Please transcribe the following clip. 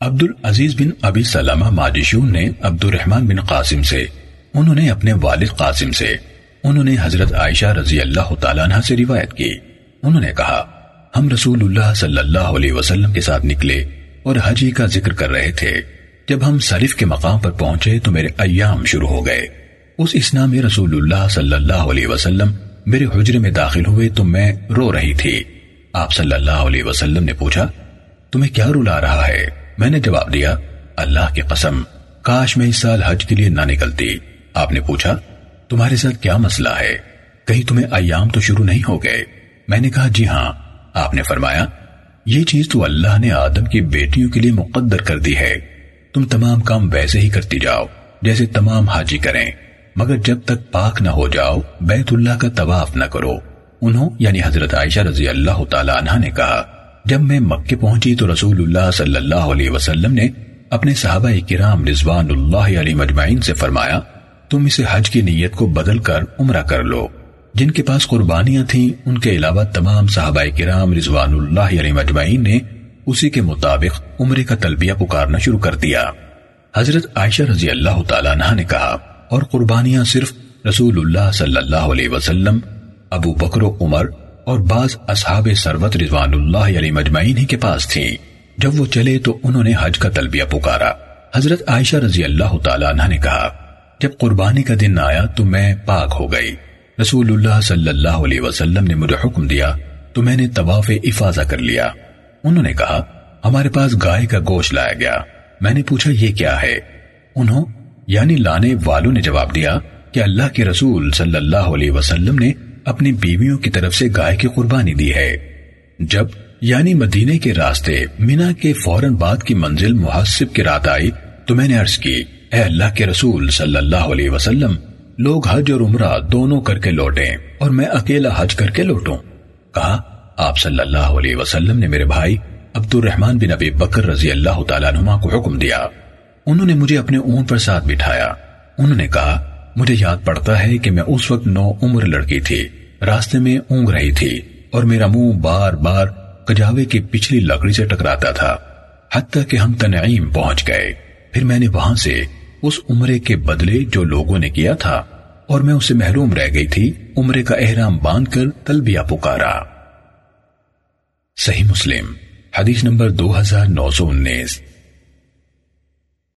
عبد العزیز بن ابی سلمہ ماجشون نے عبد الرحمن بن قاسم سے، انہوں نے اپنے والد قاسم سے، انہوں نے حضرت عائشہ رضی اللہ تعالیٰ عنہ سے روایت کی۔ انہوں نے کہا، ہم رسول اللہ صلی اللہ علیہ وسلم کے ساتھ نکلے اور حجی کا ذکر کر رہے تھے۔ جب ہم صرف کے مقام پر پہنچے تو میرے ایام شروع ہو گئے۔ اس اسنا میں رسول اللہ صلی اللہ علیہ وسلم میرے حجرے میں داخل ہوئے تو میں رو رہی تھی۔ آپ صلی اللہ علیہ وسلم نے پوچھا، تمہیں کیا رلا رہا ہے؟ میں نے جواب دیا، اللہ کی قسم، کاش میں اس سال حج کے لیے نہ نکلتی۔ آپ نے پوچھا، تمہارے ساتھ کیا مسئلہ ہے؟ کہیں تمہیں ایام تو شروع نہیں ہو گئے؟ میں نے کہا جی ہاں۔ آپ نے فرمایا، یہ چیز تو اللہ نے آدم کی بیٹیوں کے لیے مقدر کر دی ہے۔ تم تمام کام ویسے ہی کرتی جاؤ، جیسے تمام حاجی کریں۔ مگر جب تک پاک نہ ہو جاؤ، بیت اللہ کا طواف نہ کرو۔ انہوں یعنی حضرت عائشہ رضی اللہ تعالی عنہ نے کہا جب میں مکے پہنچی تو رسول اللہ صلی اللہ علیہ وسلم نے اپنے صحابہ کرام رضوان اللہ علیہ مجمعین سے فرمایا، تم اسے حج کی نیت کو بدل کر عمرہ کر لو۔ جن کے پاس قربانیاں تھیں، ان کے علاوہ تمام صحابہ کرام رضوان اللہ علیہ مجمعین نے اسی کے مطابق عمرے کا تلبیہ پکارنا شروع کر دیا۔ حضرت عائشہ رضی اللہ تعالیٰ عنہ نے کہا، اور قربانیاں صرف رسول اللہ صلی اللہ علیہ وسلم، ابو بکر و عمر اور بعض اصحاب سروت رضوان اللہ علیہ مجمعین ہی کے پاس تھی۔ جب وہ چلے تو انہوں نے حج کا تلبیہ پکارا۔ حضرت عائشہ رضی اللہ تعالیٰ عنہ نے کہا، جب قربانی کا دن آیا تو میں پاک ہو گئی۔ رسول اللہ صلی اللہ علیہ وسلم نے مجھے حکم دیا تو میں نے طواف افاظہ کر لیا۔ انہوں نے کہا، ہمارے پاس گائے کا گوشت لایا گیا۔ میں نے پوچھا، یہ کیا ہے؟ انہوں یعنی لانے والوں نے جواب دیا کہ اللہ کے رسول صلی اللہ علیہ وسلم نے اپنی بیویوں کی طرف سے گائے کی قربانی دی ہے۔ جب یعنی مدینے کے راستے مینا کے فوراً بعد کی منزل محسب کی رات آئی، تو میں نے عرض کی، اے اللہ کے رسول صلی اللہ علیہ وسلم، لوگ حج اور عمرہ دونوں کر کے لوٹیں اور میں اکیلا حج کر کے لوٹوں۔ کہا، آپ صلی اللہ علیہ وسلم نے میرے بھائی عبد الرحمن بن ابی بکر رضی اللہ تعالیٰ نما کو حکم دیا۔ انہوں نے مجھے اپنے اون پر ساتھ بٹھایا۔ انہوں نے کہا، مجھے یاد پڑتا ہے کہ میں اس وقت نو عمر لڑکی تھی۔ راستے میں اونگ رہی تھی اور میرا منہ بار بار کجاوے کی پچھلی لکڑی سے ٹکراتا تھا، حتیٰ کہ ہم تنعیم پہنچ گئے۔ پھر میں نے وہاں سے اس عمرے کے بدلے جو لوگوں نے کیا تھا، اور میں اسے محروم رہ گئی تھی، عمرے کا احرام باندھ کر تلبیہ پکارا۔ صحیح مسلم، حدیث نمبر دو ہزار نو سو انیس۔